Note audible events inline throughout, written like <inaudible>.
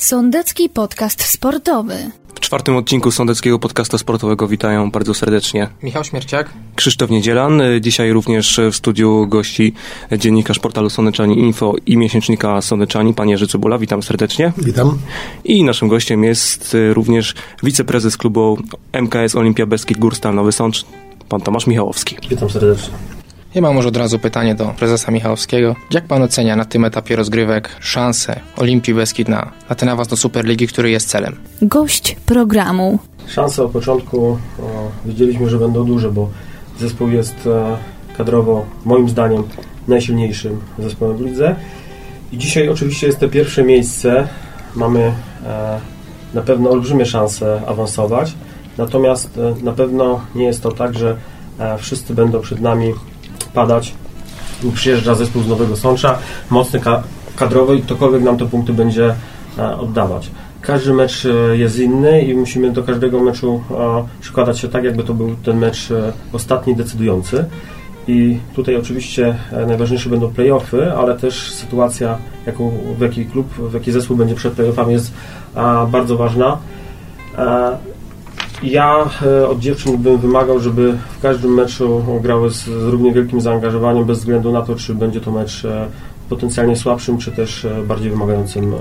Sądecki podcast sportowy. W czwartym odcinku Sądeckiego Podcastu Sportowego witają bardzo serdecznie Michał Śmierciak, Krzysztof Niedzielan. Dzisiaj również w studiu gości dziennikarz portalu Sądeczani Info i miesięcznika Sądeczani, pan Jerzy Cybula. Witam serdecznie. Witam. I naszym gościem jest również wiceprezes klubu MKS Olimpia Beskid Górstal Nowy Sącz, pan Tomasz Michałowski. Witam serdecznie. Ja mam może od razu pytanie do prezesa Michałowskiego. Jak pan ocenia na tym etapie rozgrywek szanse Olimpii Beskid na, na ten awans do Superligi, który jest celem? Gość programu. Szanse od początku o, wiedzieliśmy, że będą duże, bo zespół jest e, kadrowo, moim zdaniem, najsilniejszym zespołem w lidze. I dzisiaj oczywiście jest to pierwsze miejsce. Mamy e, na pewno olbrzymie szanse awansować. Natomiast e, na pewno nie jest to tak, że e, wszyscy będą przed nami padać. Przyjeżdża zespół z Nowego Sącza, mocny ka kadrowy i ktokolwiek nam te punkty będzie e, oddawać. Każdy mecz e, jest inny i musimy do każdego meczu e, przykładać się tak, jakby to był ten mecz ostatni, decydujący. I tutaj oczywiście najważniejsze będą playoffy, ale też sytuacja, jaką, w jaki klub, w jaki zespół będzie przed playoffami jest bardzo ważna. Ja e, od dziewczyn bym wymagał, żeby w każdym meczu grały z, z równie wielkim zaangażowaniem, bez względu na to, czy będzie to mecz e, potencjalnie słabszym, czy też e, bardziej wymagającym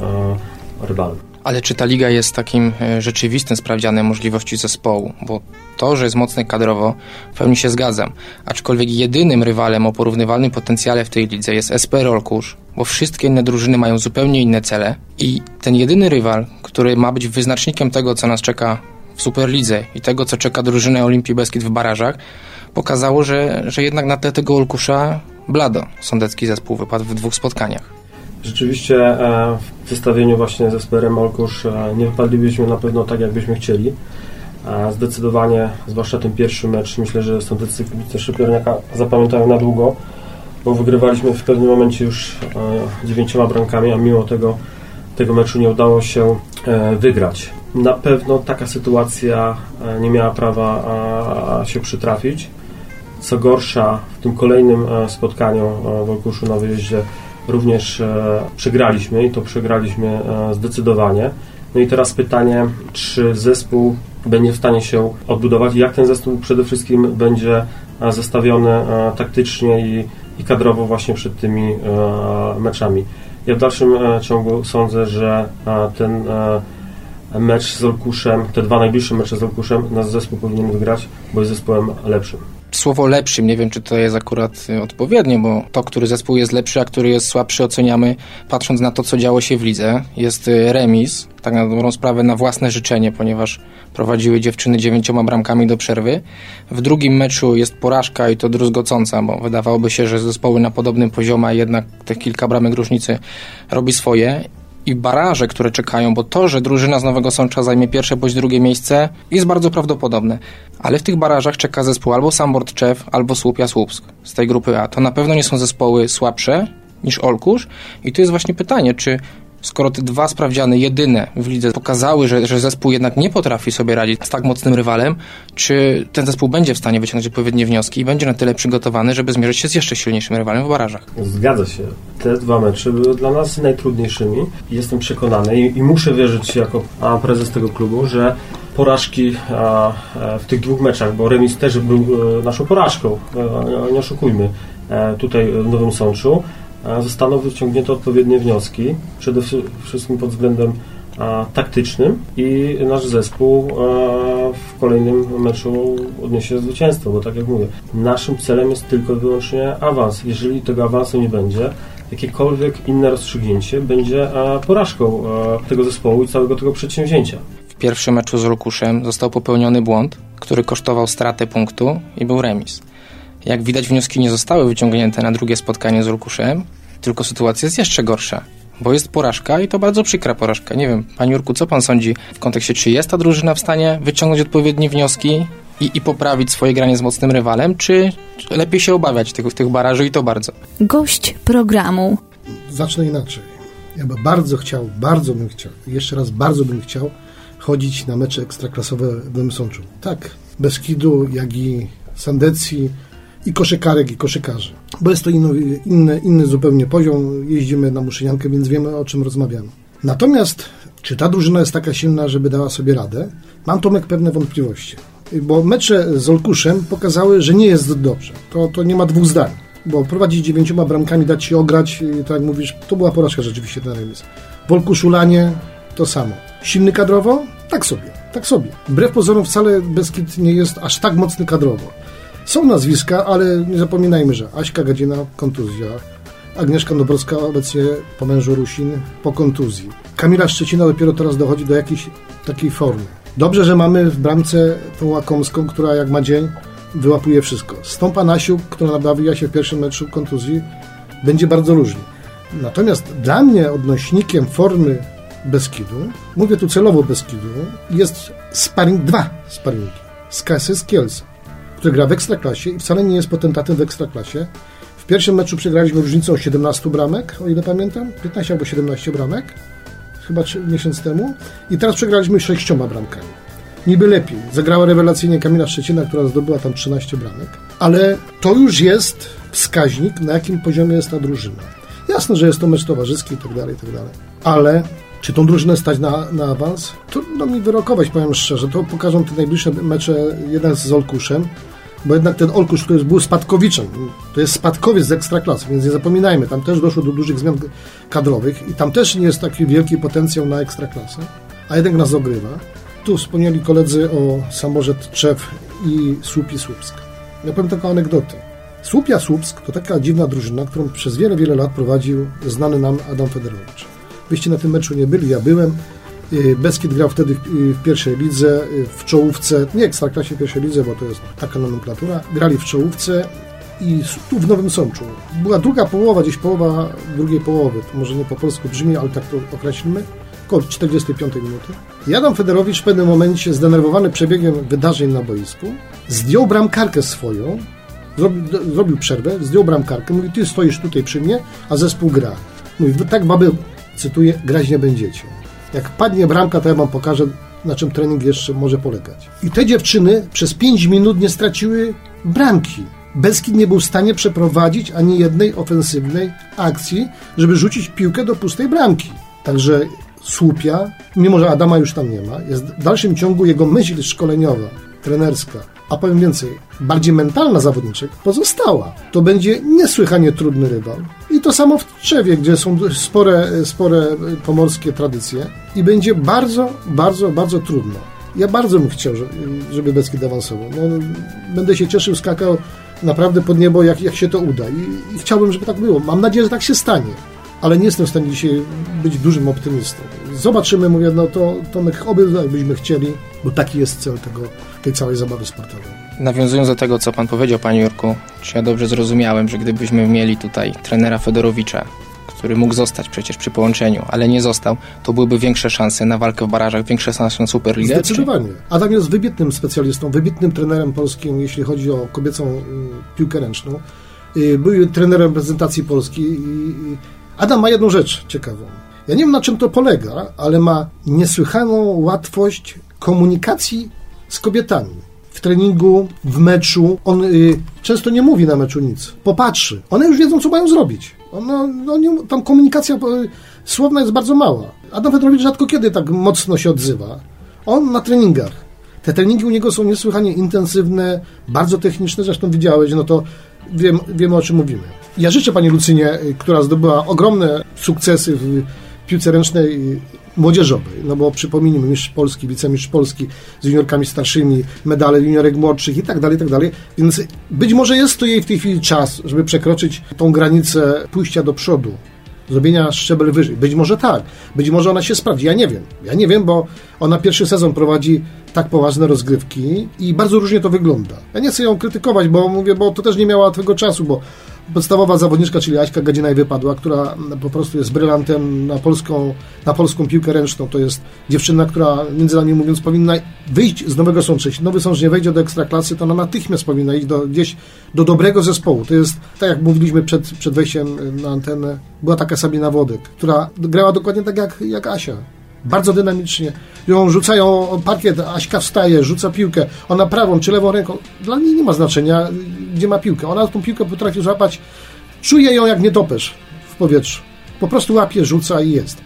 rywalem. Ale czy ta liga jest takim rzeczywistym sprawdzianem możliwości zespołu? Bo to, że jest mocny kadrowo, w pełni się zgadzam. Aczkolwiek jedynym rywalem o porównywalnym potencjale w tej lidze jest SP Rolkusz, bo wszystkie inne drużyny mają zupełnie inne cele i ten jedyny rywal, który ma być wyznacznikiem tego, co nas czeka w Superlidze i tego, co czeka drużynę Olimpii Beskid w barażach, pokazało, że, że jednak na tle tego Olkusza blado sądecki zespół wypadł w dwóch spotkaniach. Rzeczywiście e, w zestawieniu właśnie ze Sperem Olkusz e, nie wypadlibyśmy na pewno tak, jakbyśmy chcieli. E, Zdecydowanie, zwłaszcza ten pierwszy mecz, myślę, że sądeccy kibice Szypiorniaka zapamiętają na długo, bo wygrywaliśmy w pewnym momencie już dziewięcioma bramkami, a mimo tego tego meczu nie udało się wygrać. Na pewno taka sytuacja e, nie miała prawa się przytrafić. Co gorsza, w tym kolejnym e, spotkaniu e, w Olkuszu na wyjeździe również przegraliśmy i to przegraliśmy zdecydowanie. No i teraz pytanie, czy zespół będzie w stanie się odbudować i jak ten zespół przede wszystkim będzie zestawiony taktycznie i, i kadrowo właśnie przed tymi meczami. Ja w dalszym ciągu sądzę, że ten mecz z Olkuszem, te dwa najbliższe mecze z Olkuszem nasz zespół powinien wygrać, bo jest zespołem lepszym. Słowo lepszym, nie wiem czy to jest akurat y, odpowiednie, bo to, który zespół jest lepszy, a który jest słabszy, oceniamy patrząc na to, co działo się w lidze. Jest y, remis, tak na dobrą sprawę, na własne życzenie, ponieważ prowadziły dziewczyny dziewięcioma bramkami do przerwy. W drugim meczu jest porażka i to druzgocąca, bo wydawałoby się, że zespoły na podobnym poziomie, a jednak te kilka bramek różnicy robi swoje i baraże, które czekają, bo to, że drużyna z Nowego Sącza zajmie pierwsze bądź drugie miejsce jest bardzo prawdopodobne. Ale w tych barażach czeka zespół albo Sambord Czew, albo Słupia Słupsk z tej grupy A. To na pewno nie są zespoły słabsze niż Olkusz i tu jest właśnie pytanie, czy skoro te dwa sprawdziany, jedyne w lidze pokazały, że, że zespół jednak nie potrafi sobie radzić z tak mocnym rywalem, czy ten zespół będzie w stanie wyciągnąć odpowiednie wnioski i będzie na tyle przygotowany, żeby zmierzyć się z jeszcze silniejszym rywalem w barażach? Zgadza się. Te dwa mecze były dla nas najtrudniejszymi. Jestem przekonany i, i muszę wierzyć jako prezes tego klubu, że porażki e, w tych dwóch meczach, bo remis też był e, naszą porażką, e, nie oszukujmy, tutaj w Nowym Sączu, zostaną wyciągnięte odpowiednie wnioski, przede wszy- wszystkim pod względem taktycznym i nasz zespół w kolejnym meczu odniesie zwycięstwo, bo tak jak mówię, naszym celem jest tylko i wyłącznie awans. Jeżeli tego awansu nie będzie, jakiekolwiek inne rozstrzygnięcie będzie porażką tego zespołu i całego tego przedsięwzięcia. W pierwszym meczu z Olkuszem został popełniony błąd, który kosztował stratę punktu i był remis. Jak widać, wnioski nie zostały wyciągnięte na drugie spotkanie z Olkuszem, tylko sytuacja jest jeszcze gorsza, bo jest porażka i to bardzo przykra porażka. Nie wiem, panie Jurku, co pan sądzi w kontekście, czy jest ta drużyna w stanie wyciągnąć odpowiednie wnioski i, i poprawić swoje granie z mocnym rywalem, czy lepiej się obawiać tych, tych baraży i to bardzo? Gość programu. Zacznę inaczej. Ja bym bardzo chciał, bardzo bym chciał, jeszcze raz bardzo bym chciał chodzić na mecze ekstraklasowe w Sączu. Tak, Beskidu, jak i Sandecji, i koszykarek, i koszykarzy. Bo jest to inny, inny, inny zupełnie poziom. Jeździmy na Muszyniankę, więc wiemy, o czym rozmawiamy. Natomiast Czy ta drużyna jest taka silna, żeby dała sobie radę? Mam Tomek pewne wątpliwości. Bo mecze z Olkuszem pokazały, że nie jest dobrze. To, to nie ma dwóch zdań. Bo prowadzić dziewięcioma bramkami, dać się ograć, i tak jak mówisz, to była porażka rzeczywiście na remis. W Olkuszu Lanie to samo. Silny kadrowo? Tak sobie, tak sobie. Wbrew pozorom wcale Beskid nie jest aż tak mocny kadrowo. Są nazwiska, ale nie zapominajmy, że Aśka Gadzina kontuzja, Agnieszka Nobrowska obecnie po mężu Rusin po kontuzji. Kamila Szczecina dopiero teraz dochodzi do jakiejś takiej formy. Dobrze, że mamy w bramce tą łakomską, która jak ma dzień wyłapuje wszystko. Stąpa Nasiuk, która nabawiła się w pierwszym meczu kontuzji, będzie bardzo różnie. Natomiast dla mnie odnośnikiem formy Beskidu, mówię tu celowo Beskidu, jest sparring, dwa sparingi. Z KSS z Kielce, który gra w Ekstraklasie i wcale nie jest potentatem w Ekstraklasie. W pierwszym meczu przegraliśmy różnicą 17 bramek, o ile pamiętam, 15 albo 17 bramek, chyba miesiąc temu. I teraz przegraliśmy 6 bramkami. Niby lepiej. Zagrała rewelacyjnie Kamila Szczecina, która zdobyła tam 13 bramek, ale to już jest wskaźnik, na jakim poziomie jest ta drużyna. Jasne, że jest to mecz towarzyski i tak dalej, i tak dalej. Ale czy tą drużynę stać na, na awans? Trudno mi wyrokować, powiem szczerze. To pokażą te najbliższe mecze jeden z Olkuszem, bo jednak ten Olkusz, który był spadkowiczem, to jest spadkowiec z Ekstraklasy, więc nie zapominajmy, tam też doszło do dużych zmian kadrowych i tam też nie jest taki wielki potencjał na Ekstraklasę, a jednak nas ogrywa. Tu wspomnieli koledzy o Samorzet Czew i Słupi Słupsk. Ja powiem taką anegdotę. Słupia Słupsk to taka dziwna drużyna, którą przez wiele, wiele lat prowadził znany nam Adam Federowicz. Wyście na tym meczu nie byli, ja byłem. Beskid grał wtedy w pierwszej lidze, w czołówce, nie ekstraklasie pierwszej lidze, bo to jest taka nomenklatura. Grali w czołówce i tu w Nowym Sączu. Była druga połowa, gdzieś połowa drugiej połowy, to może nie po polsku brzmi, ale tak to określmy, około 45 minuty. Jadam Federowicz w pewnym momencie, zdenerwowany przebiegiem wydarzeń na boisku, zdjął bramkarkę swoją, zrobił, zrobił przerwę, zdjął bramkarkę, mówi, ty stoisz tutaj przy mnie, a zespół gra. Mówi, tak baby, cytuję, grać nie będziecie. Jak padnie bramka, to ja wam pokażę, na czym trening jeszcze może polegać. I te dziewczyny przez 5 minut nie straciły bramki. Beskid nie był w stanie przeprowadzić ani jednej ofensywnej akcji, żeby rzucić piłkę do pustej bramki. Także Słupia, mimo że Adama już tam nie ma, jest w dalszym ciągu jego myśl szkoleniowa, trenerska, a powiem więcej, bardziej mentalna zawodniczek pozostała. To będzie niesłychanie trudny rywal. I to samo w Trzewie, gdzie są spore, spore pomorskie tradycje i będzie bardzo, bardzo, bardzo trudno. Ja bardzo bym chciał, żeby Beskid awansował. No, będę się cieszył, skakał naprawdę pod niebo, jak, jak się to uda. I, I chciałbym, żeby tak było. Mam nadzieję, że tak się stanie ale nie jestem w stanie dzisiaj być dużym optymistą. Zobaczymy, mówię, no to, to my oby byśmy chcieli, bo taki jest cel tego, tej całej zabawy sportowej. Nawiązując do tego, co pan powiedział, panie Jurku, czy ja dobrze zrozumiałem, że gdybyśmy mieli tutaj trenera Fedorowicza, który mógł zostać przecież przy połączeniu, ale nie został, to byłyby większe szanse na walkę w barażach, większe szanse na Superligę? Zdecydowanie. Czy... Adam jest wybitnym specjalistą, wybitnym trenerem polskim, jeśli chodzi o kobiecą y, piłkę ręczną. Y, był trenerem reprezentacji Polski i Adam ma jedną rzecz ciekawą. Ja nie wiem na czym to polega, ale ma niesłychaną łatwość komunikacji z kobietami. W treningu, w meczu. On y, często nie mówi na meczu nic. Popatrzy. One już wiedzą, co mają zrobić. Ono, no, tam komunikacja y, słowna jest bardzo mała. Adam Petrowicz rzadko kiedy tak mocno się odzywa. On na treningach. Te treningi u niego są niesłychanie intensywne, bardzo techniczne, zresztą widziałeś, no to wiem, wiemy o czym mówimy. Ja życzę pani Lucynie, y, która zdobyła ogromne sukcesy w piłce ręcznej młodzieżowej, no bo przypomnijmy, mistrz Polski, wicemistrz Polski z juniorkami starszymi, medale juniorek młodszych i tak dalej, i tak dalej, więc być może jest to jej w tej chwili czas, żeby przekroczyć tą granicę pójścia do przodu, zrobienia szczebel wyżej. Być może tak, być może ona się sprawdzi, ja nie wiem. Ja nie wiem, bo ona pierwszy sezon prowadzi tak poważne rozgrywki i bardzo różnie to wygląda. Ja nie chcę ją krytykować, bo mówię, bo to też nie miała tego czasu, bo podstawowa zawodniczka, czyli Aśka Gadzina wypadła, która po prostu jest brylantem na polską, na polską piłkę ręczną. To jest dziewczyna, która między nami mówiąc powinna wyjść z Nowego Sącza. Jeśli Nowy Sącz nie wejdzie do Ekstraklasy, to ona natychmiast powinna iść do, gdzieś do dobrego zespołu. To jest, tak jak mówiliśmy przed, przed wejściem na antenę, była taka Sabina Wodek, która grała dokładnie tak jak, jak Asia bardzo dynamicznie. Ją rzucają parkiet, Aśka wstaje, rzuca piłkę. Ona prawą czy lewą ręką. Dla niej nie ma znaczenia, gdzie ma piłkę. Ona tą piłkę potrafi złapać. Czuje ją jak nietoperz w powietrzu. Po prostu łapie, rzuca i jest.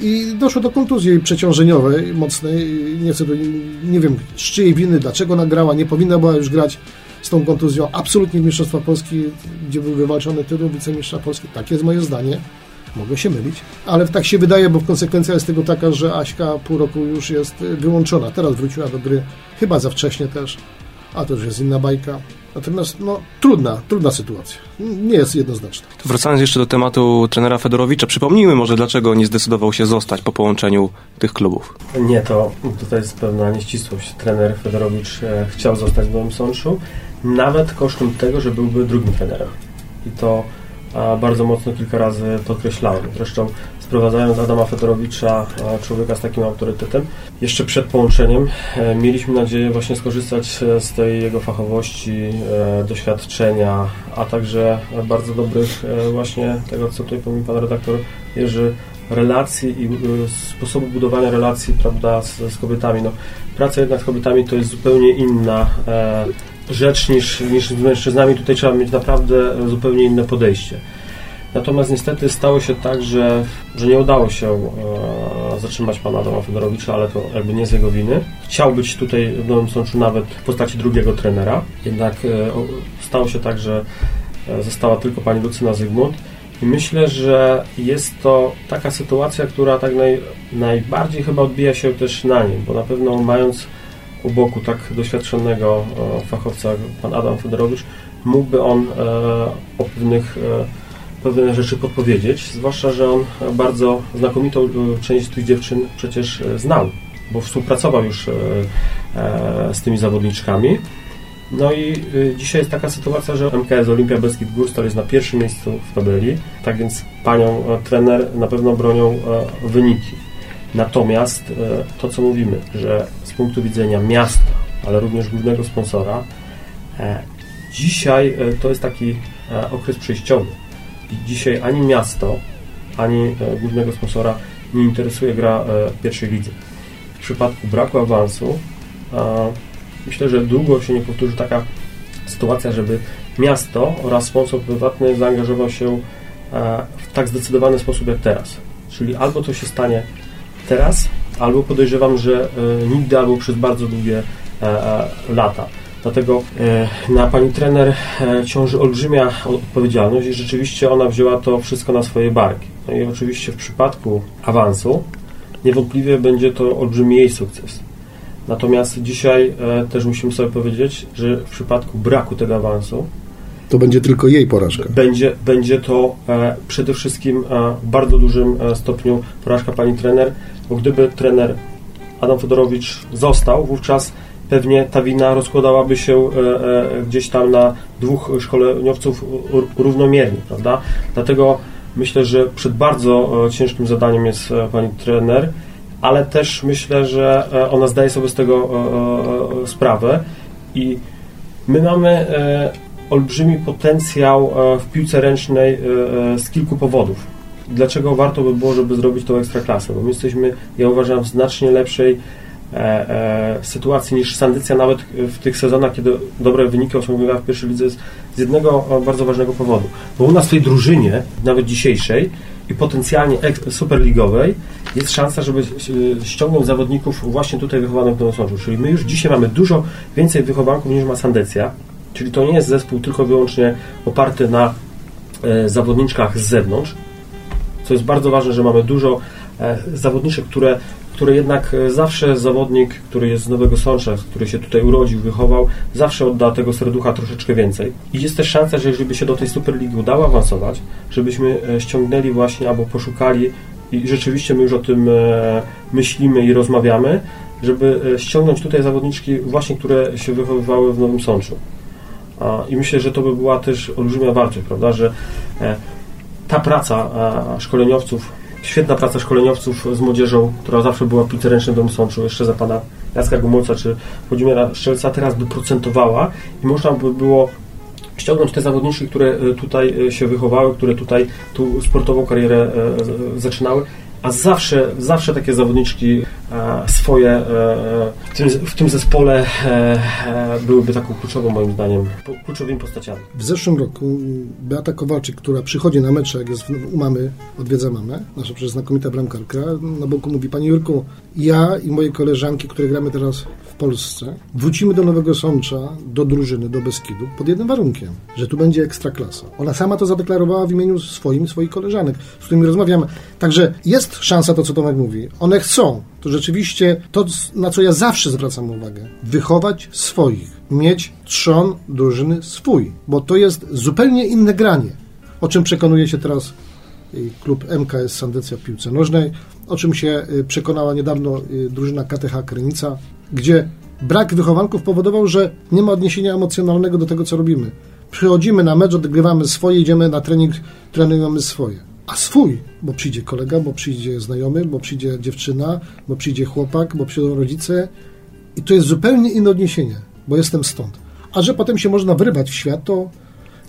i doszło do kontuzji przeciążeniowej mocnej. Nie, chcę, nie wiem z czyjej winy, dlaczego nagrała, nie powinna była już grać z tą kontuzją. Absolutnie Mistrzostwa Polski, gdzie był wywalczony tytuł wicemistrza Polski. Tak jest moje zdanie. Mogę się mylić, ale tak się wydaje, bo konsekwencja jest tego taka, że Aśka pół roku już jest wyłączona. Teraz wróciła do gry, chyba za wcześnie też, a to już jest inna bajka. Natomiast no, trudna, trudna sytuacja. Nie jest jednoznaczna. To wracając jeszcze do tematu trenera Fedorowicza, przypomnijmy może, dlaczego nie zdecydował się zostać po połączeniu tych klubów. Nie, to tutaj jest pewna nieścisłość. Trener Fedorowicz e, chciał zostać w Nowym Sączu, nawet kosztem tego, że byłby drugim trenerem. I to a, bardzo mocno kilka razy podkreślałem. Zresztą sprowadzając Adama Fedorowicza, człowieka z takim autorytetem, jeszcze przed połączeniem e, mieliśmy nadzieję właśnie skorzystać e, z tej jego fachowości, e, doświadczenia, a także bardzo dobrych właśnie tego, co tutaj powiedział pan redaktor Jerzy, relacji i sposobu budowania relacji prawda, z, z kobietami. No, praca jednak z kobietami to jest zupełnie inna rzecz niż, niż z mężczyznami. Tutaj trzeba mieć naprawdę zupełnie inne podejście. Natomiast niestety stało się tak, że, że nie udało się e, zatrzymać pana Adama Fedorowicza, ale to jakby nie z jego winy. Chciał być tutaj w Nowym Sączu nawet w postaci drugiego trenera, jednak e, stało się tak, że e, została tylko pani Lucyna Zygmunt. I myślę, że jest to taka sytuacja, która tak naj, najbardziej chyba odbija się też na nim, bo na pewno mając u boku tak doświadczonego e, fachowca, pan Adam Fedorowicz, mógłby on e, o pewnych e, pewne rzeczy podpowiedzieć, zwłaszcza, że on bardzo znakomitą część tych dziewczyn przecież znał, bo współpracował już z tymi zawodniczkami. No i dzisiaj jest taka sytuacja, że MKS Olimpia Beskid Górstal jest na pierwszym miejscu w tabeli, tak więc panią trener na pewno bronią wyniki. Natomiast to, co mówimy, że z punktu widzenia miasta, ale również głównego sponsora, dzisiaj to jest taki okres przejściowy dzisiaj ani miasto, ani e, głównego sponsora nie interesuje gra e, pierwszej lidze. W przypadku braku awansu myślę, że długo się nie powtórzy taka sytuacja, żeby miasto oraz sponsor prywatny zaangażował się e, w tak zdecydowany sposób jak teraz. Czyli albo to się stanie teraz, albo podejrzewam, że nigdy, albo przez bardzo długie lata. Dlatego e, na pani trener e, ciąży olbrzymia odpowiedzialność i rzeczywiście ona wzięła to wszystko na swoje barki. No i oczywiście w przypadku awansu niewątpliwie będzie to olbrzymi jej sukces. Natomiast dzisiaj e, też musimy sobie powiedzieć, że w przypadku braku tego awansu to będzie tylko jej porażka. Będzie, będzie to przede wszystkim w bardzo dużym stopniu porażka pani trener, bo gdyby trener Adam Fedorowicz został, wówczas pewnie ta wina rozkładałaby się e, e, gdzieś tam na dwóch szkoleniowców równomiernie, prawda? Dlatego myślę, że przed bardzo e, ciężkim zadaniem jest pani trener, ale też myślę, że ona zdaje sobie z tego sprawę i my mamy olbrzymi potencjał w piłce ręcznej z kilku powodów. Dlaczego warto by było, żeby zrobić tą ekstraklasę? Bo my jesteśmy, ja uważam, w znacznie lepszej E, e, sytuacji niż Sandycja nawet w tych sezonach, kiedy dobre wyniki osiągnęła w pierwszej lidze z, jednego bardzo ważnego powodu. Bo u nas w tej drużynie, nawet dzisiejszej i potencjalnie superligowej jest szansa, żeby ściągnąć zawodników właśnie tutaj wychowanych w Nowym. Czyli my już dzisiaj mamy dużo więcej wychowanków niż ma Sandecja, czyli to nie jest zespół tylko wyłącznie oparty na e, zawodniczkach z zewnątrz, co jest bardzo ważne, że mamy dużo e, zawodniczek, które które jednak e, zawsze zawodnik, który jest z Nowego Sącza, który się tutaj urodził, wychował, zawsze odda tego serducha troszeczkę więcej. I jest też szansa, że jeżeli by się do tej Superligi udało awansować, żebyśmy ściągnęli właśnie albo poszukali i rzeczywiście my już o tym myślimy i rozmawiamy, żeby ściągnąć tutaj zawodniczki właśnie, które się wychowywały w Nowym Sączu. I myślę, że to by była też olbrzymia wartość, prawda, że ta praca szkoleniowców świetna praca szkoleniowców z młodzieżą, która zawsze była w piłce Sączu, jeszcze za pana Jacka Gumulca czy Włodzimierza Szczelca, teraz by procentowała i można by było ściągnąć te zawodniczki, które e, tutaj e, się wychowały, które tutaj tu sportową karierę e, zaczynały a zawsze, zawsze takie zawodniczki e, swoje e, w, tym, w tym zespole e, byłyby taką kluczową, moim zdaniem, kluczowymi postaciami. W zeszłym roku Beata Kowalczyk, która przychodzi na mecze, jak jest u mamy, odwiedza mamę, nasza przecież znakomita bramkarka, na boku mówi, Pani Jurku, ja i moje koleżanki, które gramy teraz w Polsce, wrócimy do Nowego Sącza, do drużyny, do Beskidu, pod jednym warunkiem, że tu będzie ekstraklasa. Ona sama to zadeklarowała w imieniu swoim, swoich koleżanek, z którymi rozmawiamy. Także jest szansa, to co Tomek mówi. One chcą, to rzeczywiście to, na co ja zawsze zwracam uwagę, wychować swoich, mieć trzon drużyny swój, bo to jest zupełnie inne granie, o czym przekonuje się teraz klub MKS Sandecja w piłce nożnej, o czym się y, przekonała niedawno y, drużyna KTH Krynica, gdzie brak wychowanków powodował, że nie ma odniesienia emocjonalnego do tego, co robimy. Przychodzimy na mecz, odgrywamy swoje, idziemy na trening, trenujemy swoje. A swój, bo przyjdzie kolega, bo przyjdzie znajomy, bo przyjdzie dziewczyna, bo przyjdzie chłopak, bo przyjdą rodzice. I to jest zupełnie inne odniesienie, bo jestem stąd. A że potem się można wyrywać w świat, to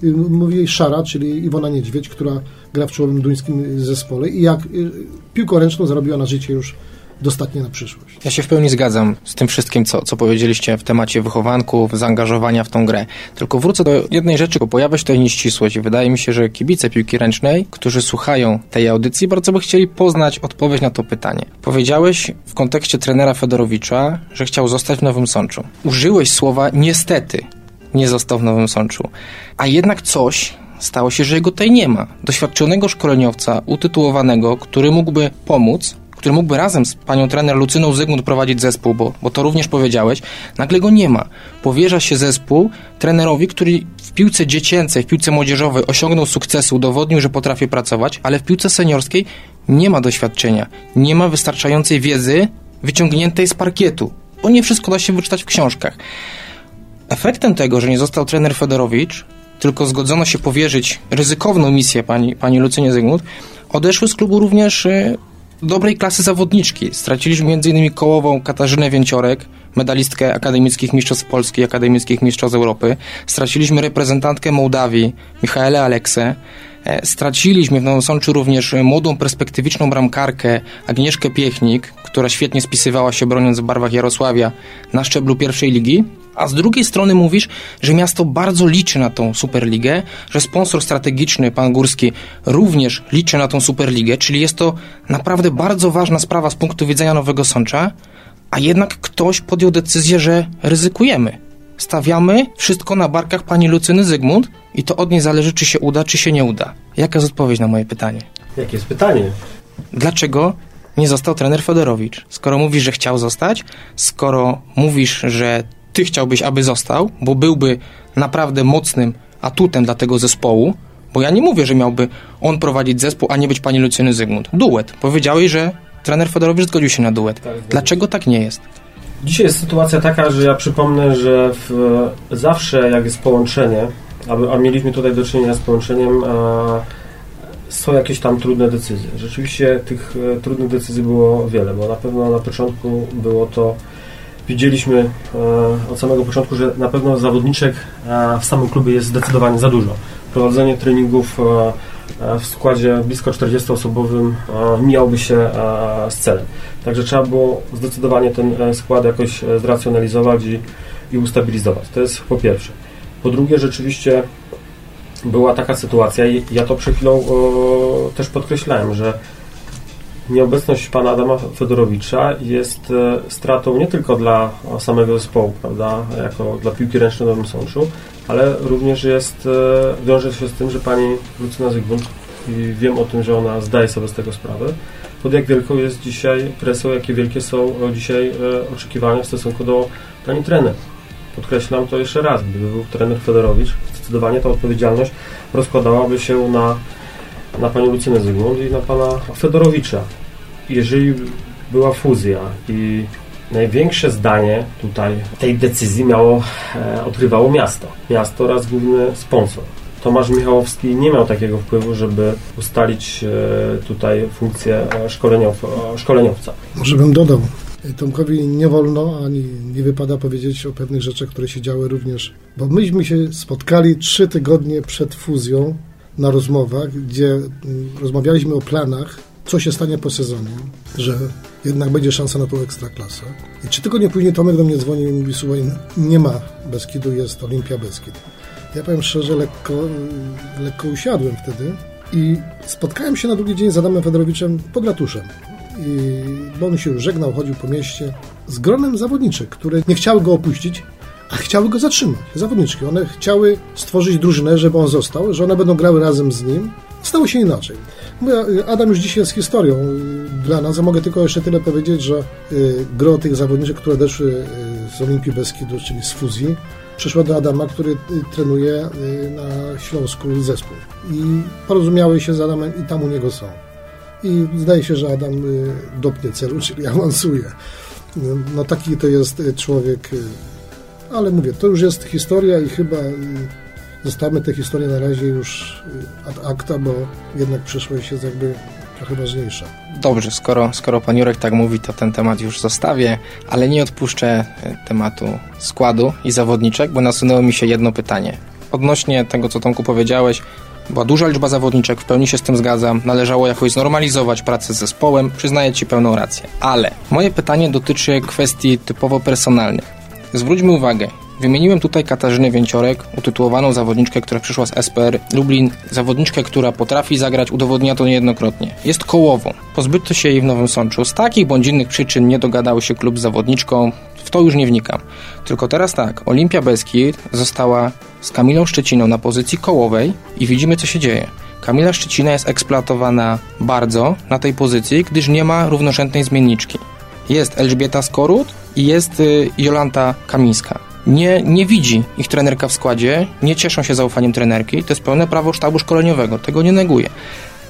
y, mówi Szara, czyli Iwona Niedźwiedź, która gra w czołowym duńskim zespole i jak y, piłką ręczną zarobiła na życie już dostatnie na przyszłość. Ja się w pełni zgadzam z tym wszystkim, co, co powiedzieliście w temacie wychowanków, zaangażowania w tą grę. Tylko wrócę do jednej rzeczy, bo pojawia się tutaj nieścisłość. Wydaje mi się, że kibice piłki ręcznej, którzy słuchają tej audycji, bardzo by chcieli poznać odpowiedź na to pytanie. Powiedziałeś w kontekście trenera Fedorowicza, że chciał zostać w Nowym Sączu. Użyłeś słowa niestety nie został w Nowym Sączu. A jednak coś stało się, że jego tutaj nie ma. Doświadczonego szkoleniowca, utytułowanego, który mógłby pomóc, który mógłby razem z panią trener Lucyną Zygmunt prowadzić zespół, bo, bo to również powiedziałeś, nagle go nie ma. Powierza się zespół trenerowi, który w piłce dziecięcej, w piłce młodzieżowej osiągnął sukcesy, udowodnił, że potrafi pracować, ale w piłce seniorskiej nie ma doświadczenia, nie ma wystarczającej wiedzy wyciągniętej z parkietu, bo nie wszystko da się wyczytać w książkach. Efektem tego, że nie został trener Fedorowicz, tylko zgodzono się powierzyć ryzykowną misję pani, pani Lucynie Zygmunt, odeszły z klubu również y, dobrej klasy zawodniczki. Straciliśmy m.in. kołową Katarzynę Więciorek, medalistkę akademickich mistrzostw Polski, akademickich mistrzostw Europy. Straciliśmy reprezentantkę Mołdawii, Michaelę Aleksę. E, straciliśmy w Nowym Sączu również młodą, perspektywiczną bramkarkę Agnieszkę Piechnik, która świetnie spisywała się broniąc w barwach Jarosławia na szczeblu pierwszej ligi. A z drugiej strony mówisz, że miasto bardzo liczy na tą Superligę, że sponsor strategiczny, pan Górski, również liczy na tą Superligę, czyli jest to naprawdę bardzo ważna sprawa z punktu widzenia Nowego Sącza, a jednak ktoś podjął decyzję, że ryzykujemy. Stawiamy wszystko na barkach pani Lucyny Zygmunt i to od niej zależy, czy się uda, czy się nie uda. Jaka jest odpowiedź na moje pytanie? Jakie jest pytanie? Dlaczego nie został trener Fedorowicz? Skoro mówisz, że chciał zostać, skoro mówisz, że ty chciałbyś, aby został, bo byłby naprawdę mocnym atutem dla tego zespołu, bo ja nie mówię, że miałby on prowadzić zespół, a nie być pani Lucyny Zygmunt. Duet. Powiedziałeś, że trener Fedorowicz zgodził się na duet. Tak, Dlaczego tak nie jest? Dzisiaj jest sytuacja taka, że ja przypomnę, że w, zawsze jak jest połączenie, a, a, mieliśmy tutaj do czynienia z połączeniem, a, są jakieś tam trudne decyzje. Rzeczywiście tych e, trudnych decyzji było wiele, bo na pewno na początku było to widzieliśmy e, od samego początku, że na pewno zawodniczek e, w samym klubie jest zdecydowanie za dużo. Prowadzenie treningów e, w składzie blisko 40-osobowym mijałoby się z celem. Także trzeba było zdecydowanie ten skład jakoś zracjonalizować i, i ustabilizować. To jest po pierwsze. Po drugie, rzeczywiście była taka sytuacja i ja to przed chwilą też podkreślałem, że nieobecność pana Adama Fedorowicza jest e, stratą nie tylko dla samego zespołu, prawda, jako dla piłki ręcznej w Nowym Sączu, ale również jest, e, wiąże się z tym, że pani Lucyna Zygmunt i wiem o tym, że ona zdaje sobie z tego sprawę, pod jak wielką jest dzisiaj presją, jakie wielkie są dzisiaj e, oczekiwania w stosunku do pani trener. Podkreślam to jeszcze raz, gdyby był trener Fedorowicz, zdecydowanie ta odpowiedzialność rozkładałaby się na na panią Lucynę Zygmunt i na pana Fedorowicza. Jeżeli była fuzja i największe zdanie tutaj tej decyzji miało, e, odgrywało miasto. Miasto oraz główny sponsor. Tomasz Michałowski nie miał takiego wpływu, żeby ustalić e, tutaj funkcję e, szkoleniow, e, szkoleniowca. Może bym dodał, Tomkowi nie wolno, ani nie wypada powiedzieć o pewnych rzeczach, które się działy również, bo myśmy się spotkali trzy tygodnie przed fuzją na rozmowach, gdzie mm, rozmawialiśmy o planach co się stanie po sezonie, że jednak będzie szansa na tą ekstraklasę. I trzy tygodnie później Tomek do mnie dzwonił i mówi, słuchaj, nie ma Beskidu, jest Olimpia Beskid. Ja powiem szczerze, lekko, lekko usiadłem wtedy i spotkałem się na drugi dzień z Adamem Fedorowiczem pod ratuszem. I, bo on się już żegnał, chodził po mieście z gronem zawodniczek, które nie chciały go opuścić, a chciały go zatrzymać. Zawodniczki. One chciały stworzyć drużynę, żeby on został, że one będą grały razem z nim. Stało się inaczej. Mówię, Adam już dzisiaj jest historią dla nas, a mogę tylko jeszcze tyle powiedzieć, że y, gro tych zawodniczek, które odeszły y, z Olimpii Beskidu, czyli z fuzji, przyszła do Adama, który y, trenuje na Śląsku zespół. I porozumiały się z Adamem i tam u niego są. I zdaje się, że Adam dopnie celu, <laughs> czyli awansuje. No taki to jest człowiek ale mówię, to już jest historia i chyba y, zostawmy tę historię na razie już y, ad acta, bo jednak przyszłość jest jakby trochę ważniejsza. Dobrze, skoro, skoro pan Jurek tak mówi, to ten temat już zostawię, ale nie odpuszczę y, tematu składu i zawodniczek, bo nasunęło mi się jedno pytanie. Odnośnie tego, co Tomku powiedziałeś, była duża liczba zawodniczek, w pełni się z tym zgadzam, należało jakoś znormalizować pracę z zespołem, przyznaję Ci pełną rację. Ale moje pytanie dotyczy kwestii typowo personalnych. Zwróćmy uwagę, Wymieniłem tutaj Katarzynę Więciorek, utytułowaną zawodniczkę, która przyszła z SPR Lublin, zawodniczkę, która potrafi zagrać, udowodnia to niejednokrotnie. Jest kołową. Pozbyto się jej w Nowym Sączu. Z takich bądź innych przyczyn nie dogadał się klub z zawodniczką, w to już nie wnikam. Tylko teraz tak, Olimpia Beskid została z Kamilą Szczeciną na pozycji kołowej i widzimy co się dzieje. Kamila Szczecina jest eksploatowana bardzo na tej pozycji, gdyż nie ma równorzędnej zmienniczki. Jest Elżbieta Skorut i jest y, Jolanta Kamińska. Nie, nie widzi ich trenerka w składzie, nie cieszą się zaufaniem trenerki, to jest pełne prawo sztabu szkoleniowego, tego nie neguję.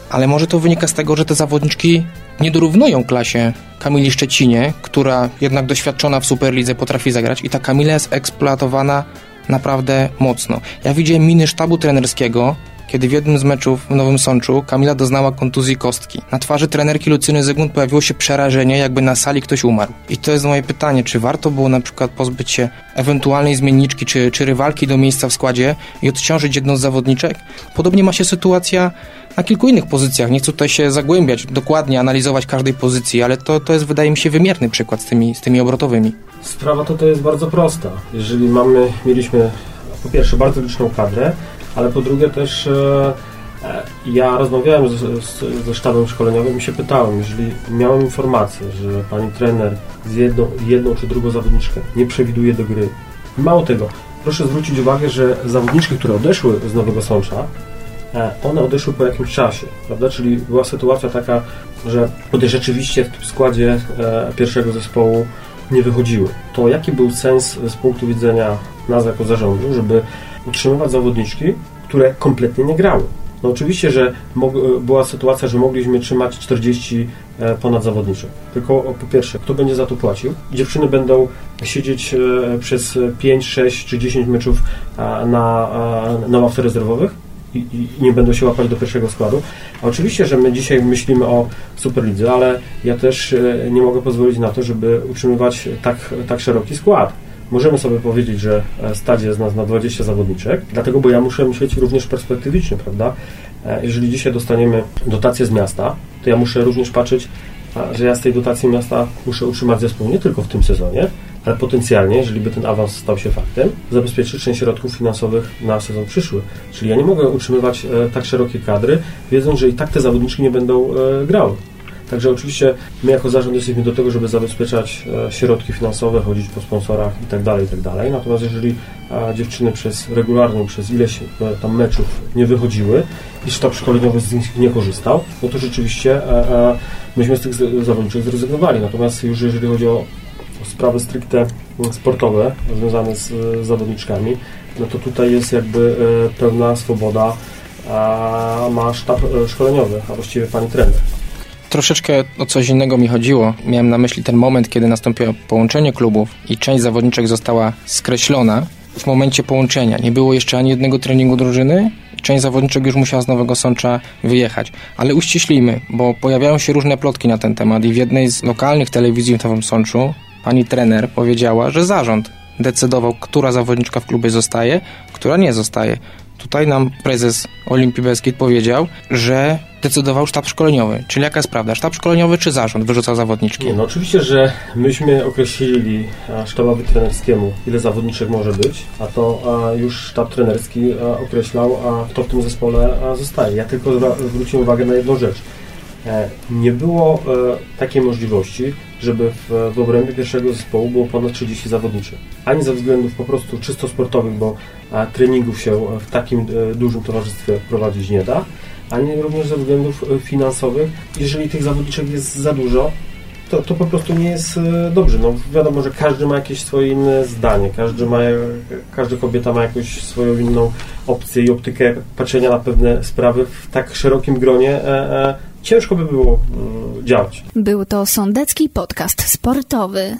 Ale może to wynika z tego, że te zawodniczki nie dorównują klasie Kamili Szczecinie, która jednak doświadczona w Superlidze potrafi zagrać i ta Kamila jest eksploatowana naprawdę mocno. Ja widziałem miny sztabu trenerskiego, kiedy w jednym z meczów w Nowym Sączu Kamila doznała kontuzji kostki. Na twarzy trenerki Lucyny Zygmunt pojawiło się przerażenie, jakby na sali ktoś umarł. I to jest moje pytanie, czy warto było na przykład pozbyć się ewentualnej zmienniczki, czy, czy rywalki do miejsca w składzie i odciążyć jedną z zawodniczek? Podobnie ma się sytuacja na kilku innych pozycjach. Nie chcę tutaj się zagłębiać, dokładnie analizować każdej pozycji, ale to, to jest, wydaje mi się, wymierny przykład z tymi, z tymi obrotowymi. Sprawa to jest bardzo prosta. Jeżeli mamy, mieliśmy po pierwsze bardzo liczną kadrę, ale po drugie też e, e, ja rozmawiałem z, z, ze sztabem szkoleniowym i się pytałem, jeżeli miałem informację, że pani trener z jedną, jedną czy drugą zawodniczkę nie przewiduje do gry. Mało tego, proszę zwrócić uwagę, że zawodniczki, które odeszły z Nowego Sącza, e, one odeszły po jakimś czasie, prawda? Czyli była sytuacja taka, że rzeczywiście w składzie pierwszego zespołu nie wychodziły. To jaki był sens z punktu widzenia nas jako zarządu, żeby utrzymywać zawodniczki, które kompletnie nie grały. No oczywiście, że była sytuacja, że mogliśmy trzymać 40 e, ponad zawodniczych. Tylko po pierwsze, kto będzie za to płacił? Dziewczyny będą siedzieć e, przez 5, 6 czy 10 meczów na, na ławce rezerwowych i, i, nie będą się łapać do pierwszego składu. A oczywiście, że my dzisiaj myślimy o Superlidze, ale ja też e, nie mogę pozwolić na to, żeby utrzymywać tak, tak szeroki skład możemy sobie powiedzieć, że e, stać jest nas na 20 zawodniczek, dlatego, bo ja muszę myśleć również perspektywicznie, prawda? E, jeżeli dzisiaj dostaniemy dotację z miasta, to ja muszę również patrzeć, że ja z tej dotacji miasta muszę utrzymać zespół nie tylko w tym sezonie, ale potencjalnie, jeżeli by ten awans stał się faktem, zabezpieczyć część środków finansowych na sezon przyszły. Czyli ja nie mogę utrzymywać e, tak szerokiej kadry, wiedząc, że i tak te zawodniczki nie będą grały. Także oczywiście my jako zarząd jesteśmy do tego, żeby zabezpieczać e, środki finansowe, chodzić po sponsorach itd., tak itd. Tak Natomiast jeżeli dziewczyny przez regularnie, przez ileś e, tam meczów nie wychodziły i sztab szkoleniowy z nich nie korzystał, no to rzeczywiście e, myśmy z tych zawodniczych zrezygnowali. Natomiast już jeżeli chodzi o sprawy stricte sportowe związane z zawodniczkami, no to tutaj jest jakby pełna swoboda ma sztab szkoleniowy, a właściwie pani trener. Troszeczkę o coś innego mi chodziło. Miałem na myśli ten moment, kiedy nastąpiło połączenie klubów i część zawodniczek została skreślona w momencie połączenia. Nie było jeszcze ani jednego treningu drużyny część zawodniczek już musiała z Nowego Sącza wyjechać. Ale uściślimy, bo pojawiają się różne plotki na ten temat i w jednej z lokalnych telewizji w Nowym Sączu pani trener powiedziała, że zarząd decydował, która zawodniczka w klubie zostaje, która nie zostaje. Tutaj nam prezes Olimpii Beskid powiedział, że decydował sztab szkoleniowy. Czyli jaka jest prawda? Sztab szkoleniowy czy zarząd wyrzucał zawodniczki? Nie, no oczywiście, że myśmy określili sztabowi trenerskiemu, ile zawodniczek może być, a to a, już sztab trenerski a, określał, a kto w tym zespole a, zostaje. Ja tylko zwróciłem uwagę na jedną rzecz. E, nie było e, takiej możliwości, żeby w, w obrębie pierwszego zespołu było ponad 30 zawodniczych. Ani ze względów po prostu czysto sportowych, bo a, treningów się w takim e, dużym towarzystwie prowadzić nie da, ani również ze względów e, finansowych. Jeżeli tych zawodniczek jest za dużo, to, to po prostu nie jest e, dobrze. No, wiadomo, że każdy ma jakieś swoje inne zdanie, każdy ma, każda kobieta ma jakąś swoją inną opcję i optykę patrzenia na pewne sprawy w tak szerokim gronie. E, e, ciężko by było e, działać. Był to Sądecki Podcast Sportowy.